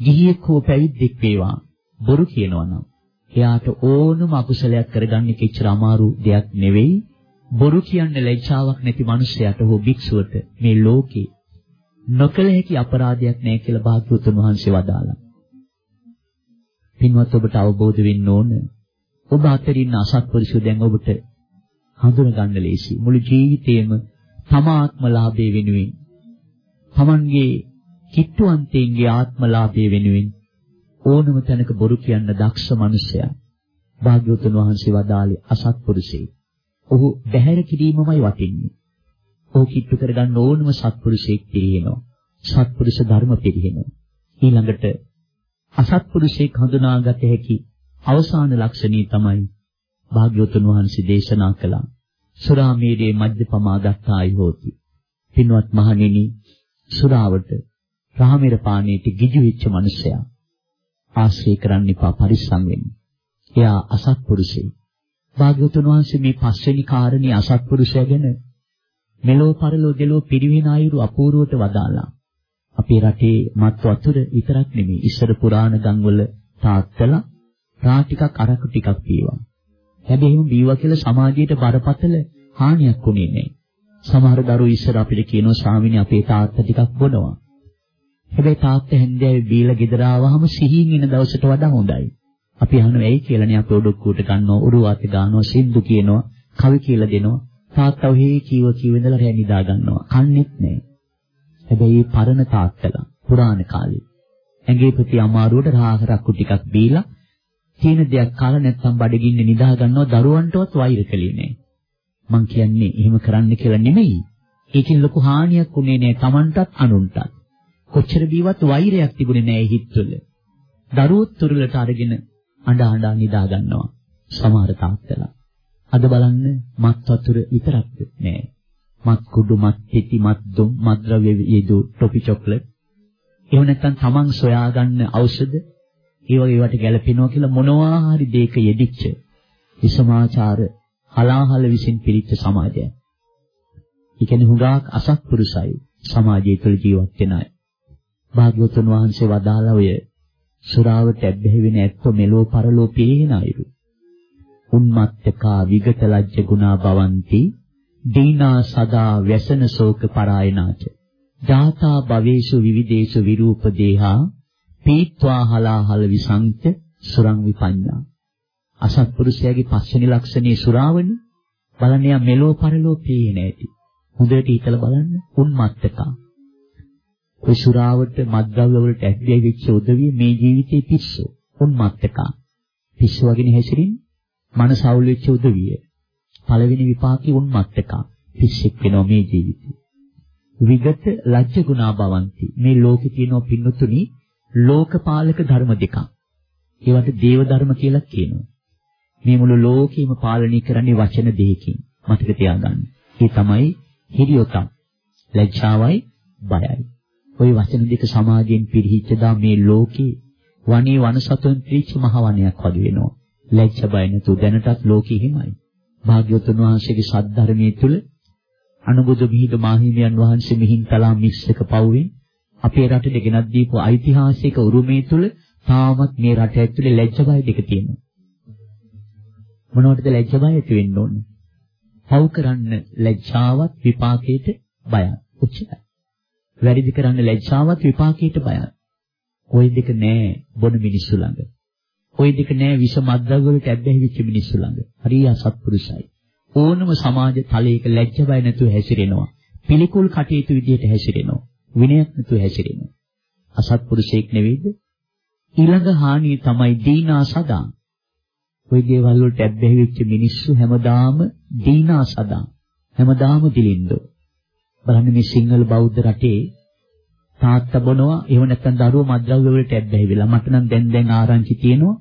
ගිහියෙක් හෝ පැවිද්දෙක් වේවා බොරු කියනවා නම් එයාට ඕනම අකුසලයක් කරගන්න කිච්චර අමාරු දෙයක් නෙවෙයි බොරු කියන්නේ ලැජ්ජාවක් නැති මිනිසයාට හෝ භික්ෂුවට මේ ලෝකේ නොකල හැකි අපරාධයක් නැහැ කියලා භාග්‍යවතුන් වහන්සේ වදාළා. පින්වත් ඔබට අවබෝධ වෙන්න ඕන ඔබ අතරින් අසත්පුරුෂය දැන් ඔබට හඳුනගන්න ලේසි. මුළු ජීවිතේම තමාත්මලාභය වෙනුවෙන් තමන්ගේ කිට්ටුවන්තයින්ගේ ආත්මලාභය වෙනුවෙන් ඕනම තැනක බොරු කියන්න දක්ෂ මිනිසයා භාග්‍යවතුන් වහන්සේ වදාළේ අසත්පුරුෂයෙක්. ඔහු බැහැර කිරීමමයි වටින්නේ. ඔහු කිට්ටු කරගන්න ඕනම සත්පුරුෂයෙක් පිරිනව. සත්පුරුෂ ධර්ම පිරිනව. ඊළඟට අසත්පුරුෂයෙක් හඳුනාගත හැකි අවසාන ලක්ෂණී තමයි භාග්‍යවතුන් වහන්සේ දේශනා කළා. සුරාමේරේ මජ්ජපමා දත්තායි හෝති. පින්වත් මහණෙනි සුරාවට රාමීර පානීයට ගිජු වෙච්ච මිනිසයා ආශ්‍රය කරන්න එපා පරිස්සම් වෙන්න. එයා අසත්පුරුෂයෙක්. භාග්‍යවතුන් වහන්සේ මේ පස්වෙනි කාරණේ අසත්පුරුෂය ගැන මෙලෝ පරලෝ දෙලෝ පිරිවින අයුරු අපූර්වට වදාලා. අපේ රටේ මත් වතුර විතරක් නෙමෙයි ඉස්සර පුරාණ ගම්වල තාත්තලා රා ටිකක් අරකු ටිකක් පීවා. හැබැයි එහෙම බීවා කියලා සමාජයට බරපතල හානියක් වුණේ නැහැ. සමහර දරුවෝ ඉස්සර අපිට කියනවා ස්වාමීනි අපේ තාත්තා ටිකක් බොනවා. හැබැයි තාත්තා හැන්දෑවේ බීලා ගෙදර ආවහම සිහින් ඉන දවසට වඩා හොඳයි. අපි අහනවා ඇයි කියලානේ අපි ඔඩොක්කුවට ගන්නවා, උරුවාත ගන්නවා, සින්දු කියනවා, කවි කියලා දෙනවා. තාත්තා ඔහේ කීව කීව ඉඳලා රැ නිදා ගන්නවා. කන්නේත් නැහැ. හැබැයි මේ පරණ තාත්තලා පුරාණ කාලේ ඇඟේ ප්‍රති අමාරුවට රාහරක්කු ටිකක් බීලා තියෙන දෙයක් කාලා නැත්තම් බඩගින්න නිදා ගන්නවා දරුවන්ටවත් වෛර කළේ නැහැ. මං කියන්නේ එහෙම කරන්න කියලා නෙමෙයි. ඒකෙන් ලොකු හානියක් උනේ නැහැ Tamanටත් අනුන්ටත්. කොච්චර බීවත් වෛරයක් තිබුණේ නැහැ හිතවල. දරුවොත් තුරුලට අරගෙන අඬ අඬ නිදා ගන්නවා. සමහර තාත්තලා. අද බලන්න මත් වතුර විතරක්ද නෑ. මත් කුඩු මත් පිටි මත් දුම් මත් ද්‍රව්‍ය යෙදු ටොපි චොක්ලට් එහෙම නැත්නම් තමන් සොයාගන්න ඖෂධ ඒ වගේ වට ගැළපෙනවා කියලා මොනවා හරි දෙයක යෙදිච්ච විසමාචාර හලාහල විසින් පිළිච්ච සමාජයක්. ඒ කියන්නේ හුඟක් අසත්පුරුසයි සමාජය තුළ ජීවත් වෙන අය. භාග්‍යවතුන් වහන්සේ වදාලා ඔය සුරාවට ඇබ්බැහි වෙන ඇත්ත මෙලෝ පරලෝ පේන අයලු. උන්මත්තකා විගත ලජ්ජ ගුණා භවಂತಿ දීනා සදා වැසන ශෝක පරායනාච ජාතා භවේෂු විවිදේෂු විරූප දේහා පීත්වා හලාහල විසංච සුරං විපඤ්ඤා. අසත්පුරුෂයාගේ පස්වෙනි ලක්ෂණේ සුරාවනේ. බලන්න යා මෙලෝ පරලෝ පේන ඇති. හොඳට හිතලා බලන්න උන්මත්තකා ඔය සුරාවට මත්ද්‍රව්‍ය වලට ඇබ්බැහි වෙච්ච උදවිය මේ ජීවිතේ පිස්සු. උන්මත්තකා. පිස්සු වගේ හැසිරින් මනස අවුල් වෙච්ච උදවිය. පළවෙනි විපාකේ උන්මත්තකා. පිස්සෙක් වෙනවා මේ ජීවිතේ. විගත ලජ්ජ ගුණා භවಂತಿ. මේ ලෝකේ තියෙන පින්නතුනි ලෝකපාලක ධර්ම දෙකක්. ඒවට දේව ධර්ම කියලා කියනවා. මේ මුළු ලෝකෙම පාලනය කරන්නේ වචන දෙකකින්. මතක තියාගන්න. ඒ තමයි හිරියොතම්. ලැජ්ජාවයි බයයි. ওই වචන දෙක සමාජයෙන් පිරිහිච්ච දා මේ ලෝකේ වනේ වනසතුන් පිරිච්ච මහ වනයක් වගේ වෙනවා. ලැජ්ජ බය නැතු දැනටත් ලෝකෙ හිමයි. භාග්‍යවතුන් වහන්සේගේ සද්ධර්මයේ තුල අනුබුදු මිහිඳු මාහිමියන් වහන්සේ මිහින් තලා මිස්සක පවුවෙන් අපේ රටට ගෙනත් දීපු ඓතිහාසික උරුමය තුල තාමත් මේ රට ඇතුලේ ලැජ්ජ බය දෙක තියෙනවා. මොනවටද ලැජ්ජ බය ඇති වෙන්න ඕනේ? පව් කරන්න ලැජ්ජාවත් විපාකයට බයත්. උච්චයි. වැරදි කරන්න ලැජ්ජාවත් විපාකයට බයයි. ওই දෙක නෑ බොන මිනිස්සු ළඟ. ওই දෙක නෑ විෂ මද්දග වලට ඇබ්බැහි වෙච්ච මිනිස්සු ළඟ. හරිය අසත්පුරුසයි. ඕනම සමාජ තලයක ලැජ්ජ බය නැතුව හැසිරෙනවා. පිළිකුල් කටයුතු විදිහට හැසිරෙනවා. විනයක් නැතුව හැසිරෙනවා. අසත්පුරුෂයෙක් නෙවෙයිද? ඊළඟ හානිය තමයි දීනා සදා. ওই දේවල් වලට ඇබ්බැහි වෙච්ච මිනිස්සු හැමදාම දීනා සදා. හැමදාම දිලින්දෝ. බලන්න මේ සිංහල බෞද්ධ රටේ තාත්තා බොනවා එහෙම නැත්නම් දරුවෝ මත්ද්‍රව්‍ය වලට ඇබ්බැහි වෙලා මට නම් දැන් දැන් ආරංචි තියෙනවා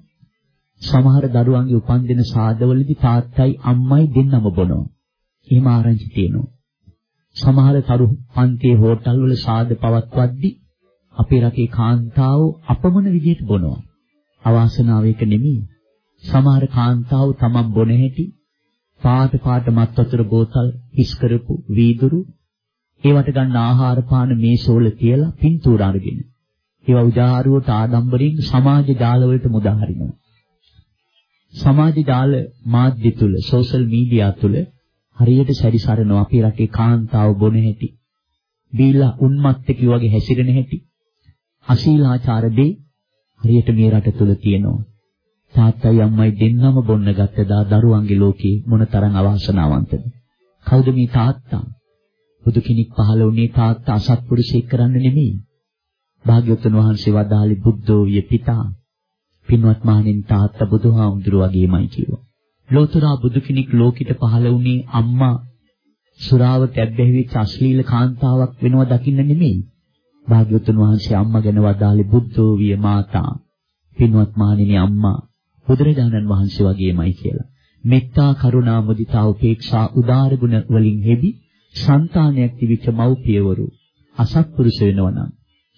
සමහර දරුවන්ගේ උපන්දින සාදවලදී තාත්තයි අම්මයි දෙන්නම බොනවා එහෙම ආරංචි තියෙනවා සමහර තරු පන්තියේ හෝටල් වල සාද පවත්වද්දී අපේ රටේ කාන්තාවෝ අපමණ විදියට බොනවා අවාසනාව එක නෙමෙයි සමහර කාන්තාවෝ තමන් බොන හැටි පාට පාට මත් වතුර බෝතල් හිස් කරපු වීදුරු ඒවට ගන්න ආහාර පාන මේසෝල තියලා පින්තූර අරගෙන ඒවා උදාහරුවට ආඩම්බරින් සමාජ ජාල වලට මුදා හරිනවා. සමාජ ජාල මාධ්‍ය තුල සෝෂල් මීඩියා තුල හරියට සැරිසරනවා අපේ රටේ කාන්තාව බොන හැටි. බීලා උන්මත්තකී වගේ හැසිරෙන හැටි. අශීලාචාර දේ හරියට මේ රට තුල තියෙනවා. තාත්තයි අම්මයි දෙන්නම බොන්න ගත්තදා දරුවන්ගේ ලෝකේ මොනතරම් අවාසනාවන්තද? කවුද මේ තාත්තා? බුදු කෙනෙක් පහළ වුණේ තාත්තා අසත්පුරුෂයෙක් කරන්න නෙමෙයි. භාග්‍යවතුන් වහන්සේ වදාළේ බුද්ධෝ විය පිතා. පින්වත් මහණෙනි තාත්තා බුදුහාමුදුරු වගේමයි කිව්වා. ලෝතරා බුදු කෙනෙක් ලෝකෙට පහළ වුණේ අම්මා සුරාවට ඇබ්බැහි වෙච්ච අශ්ලීල කාන්තාවක් වෙනව දකින්න නෙමෙයි. භාග්‍යවතුන් වහන්සේ අම්මා ගැන වදාළේ බුද්ධෝ විය මාතා. පින්වත් මහණෙනි අම්මා බුදුරජාණන් වහන්සේ වගේමයි කියලා. මෙත්තා කරුණා මුදිතා උපේක්ෂා උදාර ගුණ වලින් හෙබි సంతානයක් තිබිච්ච මව්පියවරු අසත්පුරුෂ වෙනවනම්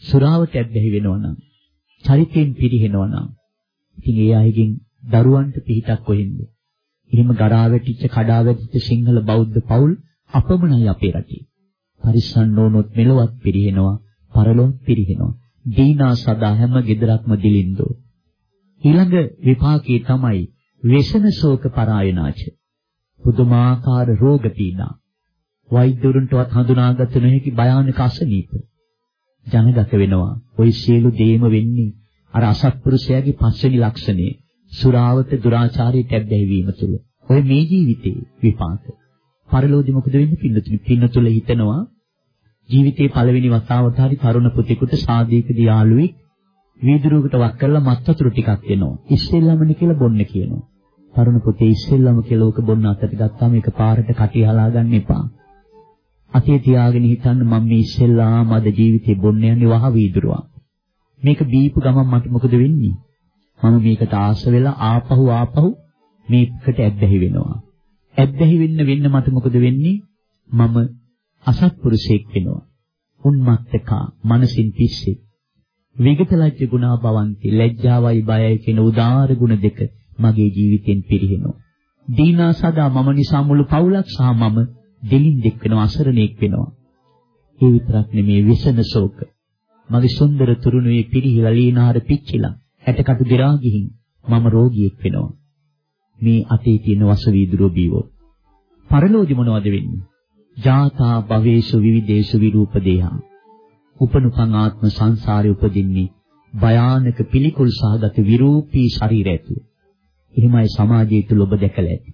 සුරාවට ඇබ්බැහි වෙනවනම් චරිතෙන් පිරිහෙනවනම් ඉතින් ඒ අයගෙන් දරුවන්ට පිහිටක් කොහෙන්ද? එහෙම ගරා වැටිච්ච කඩා වැටිච්ච සිංහල බෞද්ධ පවුල් අපමණයි අපේ රටේ. පරිස්සම් නොවුනොත් මෙලොවත් පිරිහෙනවා, පරලොවත් පිරිහෙනවා. දීනා සදා හැම gedarakම දිලින්දෝ. ඊළඟ විපාකේ තමයි වේසන ශෝක පරායනාච. පුදුමාකාර රෝග පීඩා. වෛද්‍යවරුන්ටවත් හඳුනාගත නොහැකි භයානක අසනීප ජනගත වෙනවා. ওই සියලු දේම වෙන්නේ අර අසත්පුරුෂයාගේ පස්වෙනි ලක්ෂණය සුරාවත දුරාචාරයට ඇබ්බැහි වීම තුළ. ඔය මේ ජීවිතේ විපාක. පරලෝදි මොකද වෙන්නේ පින්නතුනි? පින්න තුළ හිතනවා ජීවිතේ පළවෙනි වතාවට හරි තරුණ පුතෙකුට සාදීකදී යාළුවෙක් වීදුරුවකට වක් කරලා මත් වතුර ටිකක් දෙනවා. ඉස්සෙල්ලාමනේ කියලා බොන්න කියනවා. තරුණ පුතේ ඉස්සෙල්ලාම කියලා ඕක බොන්න අතට ගත්තාම ඒක පාරට කටි හලා ගන්න එපා. අතේ තියාගෙන හිතන්න මම මේ ඉස්සෙල්ලාම අද ජීවිතේ බොන්න යන්නේ වහ වීදුරුවක්. මේක බීපු ගමන් මට මොකද වෙන්නේ? මම මේකට ආස වෙලා ආපහු ආපහු මේකට ඇබ්බැහි වෙනවා. ඇබ්බැහි වෙන්න වෙන්න මට මොකද වෙන්නේ? මම අසත්පුරුෂයෙක් වෙනවා. උන්මත්තකා මනසින් පිස්සේ. විගතලජ්ජ ගුණා භවಂತಿ ලැජ්ජාවයි බයයි කියන උදාාර ගුණ දෙක මගේ ජීවිතෙන් පිරිහෙනවා. දීනා සදා මම නිසා මුළු පවුලක් සහ මම දෙලින් දෙක් වෙනවා අසරණෙක් වෙනවා. ඒ විතරක් නෙමේ විසන ශෝක. මගේ සුන්දර තුරුණුවේ පිරිහිලා ලීනාර පිච්චිලා ඇටකටු දිරා ගිහින් මම රෝගියෙක් වෙනවා. මේ අතේ තියෙන වසවීදුරෝ බීවෝ. පරලෝකෙ මොනවද වෙන්නේ? ජාතා භවේසු විවිදේසු විරූපදේහා. උපනුපං ආත්ම සංසාරේ උපදින්නේ භයානක පිළිකුල් සහගත විරූපී ශරීරය ඇතුළේ. එහෙමයි සමාජය තුල ඔබ දැකලා ඇති.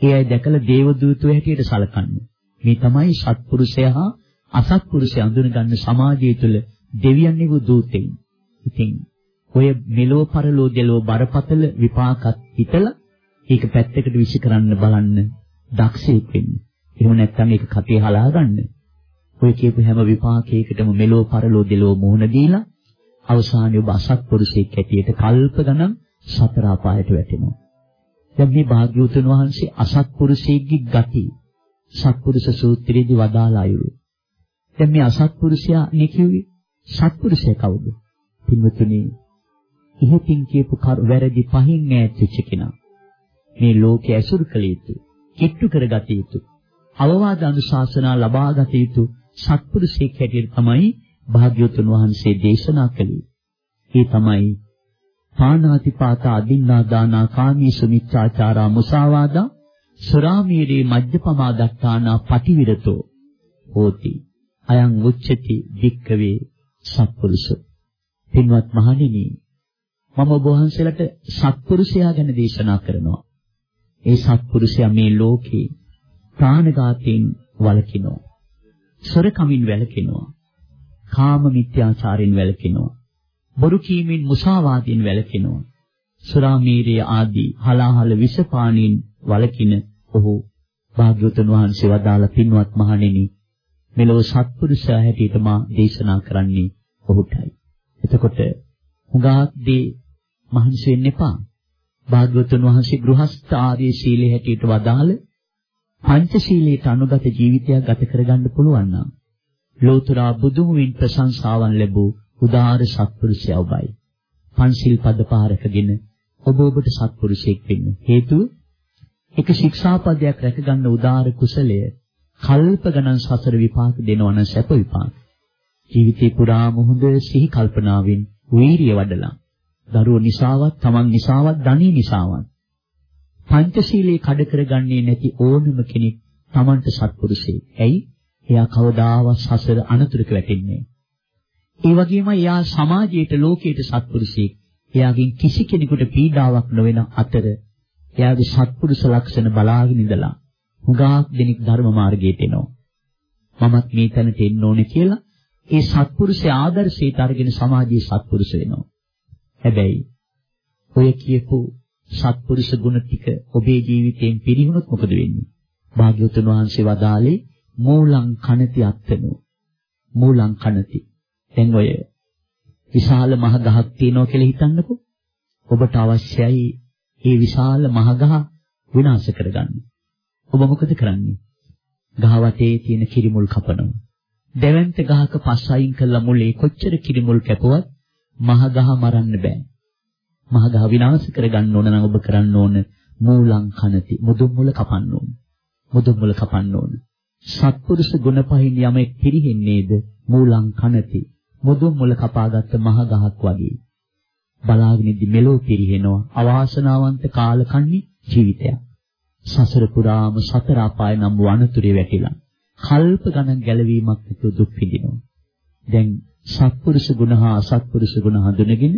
ඒ අය දැකලා දේව දූතයෝ හැටියට සලකන්නේ. මේ තමයි සත්පුරුෂයා අසත්පුරුෂය අඳුනගන්න සමාජය තුල දෙවියන් නෙව දූතෙන්. ඉතින් ඔය මෙලෝ පරලෝ දෙලෝ බරපතල විපාකත් හිතලා ඒක පැත්තකට විසි කරන්න බලන්න දක්ෂයෙක් වෙන්න. එහෙම නැත්නම් ඒක කතේ හලා ගන්න. ඔය කියපු හැම විපාකයකටම මෙලෝ පරලෝ දෙලෝ මුහුණ දීලා අවසානයේ ඔබ අසත්පුරුෂයෙක් හැටියට කල්ප ගණන් සතර අපායට වැටෙනවා. දැන් මේ භාග්‍යවතුන් වහන්සේ අසත්පුරුෂයෙක්ගේ ගති සත්පුරුෂ සූත්‍රයේදී වදාලා අයුරු. දැන් මේ අසත්පුරුෂයා නේ කිව්වේ සත්පුරුෂයා කවුද? පින්වතුනි ඉහතින් කියපු වැරදි පහින් ඈත් වෙච්ච කෙනා. මේ ලෝකයේ ඇසුරු කළ යුතු, කිට්ටු කරගත යුතු, අවවාද අනුශාසනා ලබාගත යුතු සත්පුරුෂයෙක් හැටියට තමයි භාග්‍යවතුන් වහන්සේ දේශනා කළේ. ඒ තමයි පානාතිපාතා අදින්නා දානා කාමී සුමිච්ඡාචාරා මුසාවාදා සුරාමීරේ මජ්ජපමා දත්තානා පටිවිරතෝ හෝති අයං උච්චති වික්කවේ සත්පුරුෂ පින්වත් මහණෙනි මම ඔබ වහන්සේලාට සත්පුරුෂයා ගැන දේශනා කරනවා ඒ සත්පුරුෂයා මේ ලෝකේ ප්‍රාණඝාතයෙන් වළකිනවා. සොරකමින් වැළකෙනවා. කාම මිත්‍යාචාරයෙන් වැළකෙනවා. බොරු කීමෙන් මුසාවාදයෙන් වැළකෙනවා. සුරාමීරිය ආදී හලාහල විෂපානීන් වළකින ඔහු භාග්‍යවතුන් වහන්සේ වදාළ පින්වත් මහණෙනි මෙලොව සත්පුරුෂයා හැටියට මා දේශනා කරන්නේ ඔහුටයි. එතකොට හුඟක් දේ මහන්සි වෙන්න එපා. භාග්‍යවතුන් වහන්සේ ගෘහස්ථ ආර්ය සීලයේ හැටියට වදාළ පංචශීලයට අනුගත ජීවිතයක් ගත කරගන්න පුළුවන් නම් ලෝතර බුදුමුවින් ප්‍රශංසාවන් ලැබූ උදාාර සත්පුරුෂයා ඔබයි. පංචශීල් පද පාරකගෙන ඔබ ඔබට සත්පුරුෂයෙක් වෙන්න. හේතුව එක ශික්ෂාපදයක් රැකගන්න උදාාර කුසලය කල්ප ගණන් සසර විපාක දෙනවන සැප විපාක. ජීවිතේ පුරාම හොඳ සිහි කල්පනාවෙන් වීරිය වඩලා දරුවෝ නිසාවත්, Taman නිසාවත්, ධනෙ නිසාවත් පංචශීලයේ කඩ කරගන්නේ නැති ඕනම කෙනෙක් Tamanට සත්පුරුෂයෙක්. ඇයි? එයා කවදාවත් සසර අනතුරක වැටෙන්නේ ඒ වගේම එයා සමාජයට ලෝකයට සත්පුරුෂයෙක්. එයාගෙන් කිසි කෙනෙකුට පීඩාවක් නොවන අතර එයාගේ සත්පුරුෂ ලක්ෂණ බලාගෙන ඉඳලා හුඟක් දෙනෙක් ධර්ම මාර්ගයට එනවා. මමත් මේ තැනට එන්න ඕනේ කියලා ඒ සත්පුරුෂය ආදර්ශයට අරගෙන සමාජයේ සත්පුරුෂ වෙනවා. හැබැයි ඔය කියපු සත්පුරුෂ ගුණ ටික ඔබේ ජීවිතයෙන් පිරිහුණොත් මොකද වෙන්නේ? භාග්‍යවතුන් වහන්සේ වදාළේ මූලං කනති අත්තනෝ. මූලං කනති. දැන් ඔය විශාල මහ ගහක් තියෙනවා කියලා හිතන්නකෝ. ඔබට අවශ්‍යයි ඒ විශාල මහ ගහ විනාශ කරගන්න. ඔබ මොකද කරන්නේ? ගහ වටේ තියෙන කිරිමුල් කපනවා. දෙවන්ත ගහක පස් අයින් කළා මුලේ කොච්චර කිරිමුල් කැපුවත් මහ ගහ මරන්න බෑ. මහ ගහ විනාශ කරගන්න ඕන නම් ඔබ කරන්න ඕන මූලං කනති. මුදුන් මුල කපන්න ඕන. මුදුන් මුල කපන්න ඕන. සත්පුරුෂ ගුණ පහින් යමෙක් පිරිහෙන්නේද මූලං කනති. මුදුන් මුල කපාගත්ත මහ ගහක් වගේ. බලාගෙන ඉදි මෙලෝ පිරිහෙනවා අවාසනාවන්ත කාලකන්ණි ජීවිතයක්. සසර පුරාම සතර අපාය නම් වනතුරේ වැටිලා කල්ප ගණන් ගැලවීමක් නැතුව දුක් විඳිනවා. දැන් සත්පුරුෂ ගුණ හා අසත්පුරුෂ ගුණ හඳුනගෙන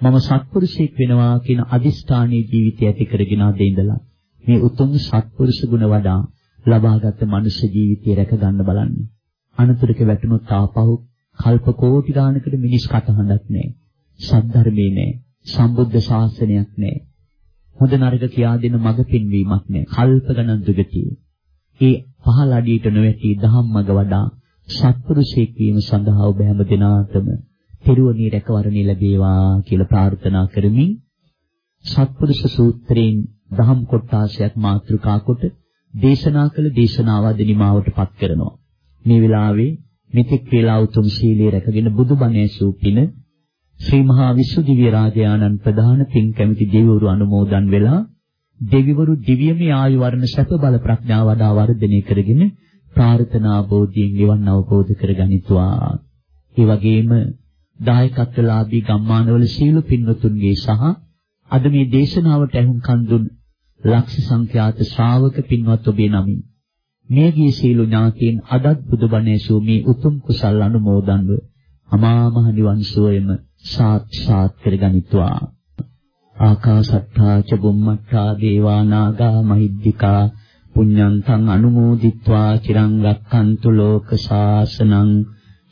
මම සත්පුරුෂයෙක් වෙනවා කියන අදිෂ්ඨානීය ජීවිතය ඇති කරගෙන අද ඉඳලා මේ උතුම් සත්පුරුෂ ගුණ වඩා ලබාගත් මනුෂ්‍ය ජීවිතය රැක ගන්න බලන්න. අනතුරක වැටුණොත් ආපහු කල්ප කෝටි ගානකට මිනිස් කටහඬක් නැහැ. සද්ධර්මේ නැහැ. සම්බුද්ධ ශාසනයක් නැහැ. හොඳ නරක කියා දෙන මඟ පෙන්වීමක් නැහැ. කල්ප ගණන් දුගතිය. ඒ පහළ අඩියට නොවැටි දහම් මඟ වඩා සත්පුරුෂයෙක් වීම සඳහා ඔබ හැම දිනාටම පෙරවණී රැකවරණය ලැබේවා කියලා ප්‍රාර්ථනා කරමින් සත්පුරුෂ සූත්‍රයෙන් දහම් කොටාසයක් මාතෘකා කොට දේශනා කළ දේශනාවද නිමාවට පත් කරනවා. මේ වෙලාවේ මෙතෙක් වේලා උතුම් සීලයේ රැකගෙන බුදුබණ ඇසූ පින ශ්‍රී මහා විසුද්ධි විරාජයාණන් ප්‍රධාන පින් කැමති දෙවිවරු අනුමෝදන් වෙලා දෙවිවරු දිව්‍යමය ආයු වර්ණ සැප බල ප්‍රඥා වඩා වර්ධනය කරගෙන ප්‍රාර්ථනා බෝධියෙන් නිවන් අවබෝධ කරගනිත්වා. ඒ වගේම දායකත්වලාභී ගම්මානවල සීල පින්වතුන්ගේ සහ අද මේ දේශනාවට ඇහුම්කන් දුන් ලක්ෂ සංඛ්‍යාත ශ්‍රාවක පින්වත් ඔබේ නමින් මේගී සීල ඥාතීන් අදත් බුදුබණ ඇසූ මේ උතුම් කුසල් අනුමෝදන්ව අමා මහ නිවන් සුවයම සාක්ෂාත් කරගනිත්වා ආකාසත්තා ච බුම්මත්තා දේවා නාග මහිද්దికා පුඤ්ඤන්තං අනුමෝදිත්වා චිරං රක්ඛන්තු ලෝක සාසනං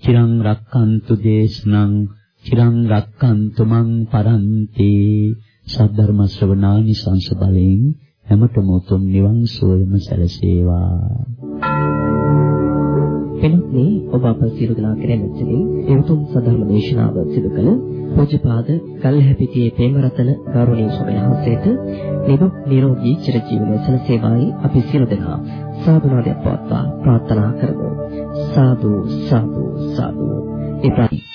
චිරං රක්ඛන්තු දේශනං චිරං රක්ඛන්තු මං පරන්ති. සද්ධර්ම ශ්‍රවණානි සංස බලයෙන් හැමතෙම උතුම් නිවන් සෝයම සැලසේවා. එනත්නි ඔබ අප සියලු දෙනා කෙරෙන් මෙතනින් ඒ උතුම් සද්ධර්ම දේශනාව සිදු කළ පූජ්‍යපාද කල්හැපිටියේ ප්‍රේමරතන ගෞරවනීය ස්වාමීන් වහන්සේට නිදුක් නිරෝගී චිරජීවනයේ සැලසේවායි අපි සියලු දෙනා සාදුනාදයක් පවත්වා ප්‍රාර්ථනා කරමු. සාදු සාදු සාදු. ඒ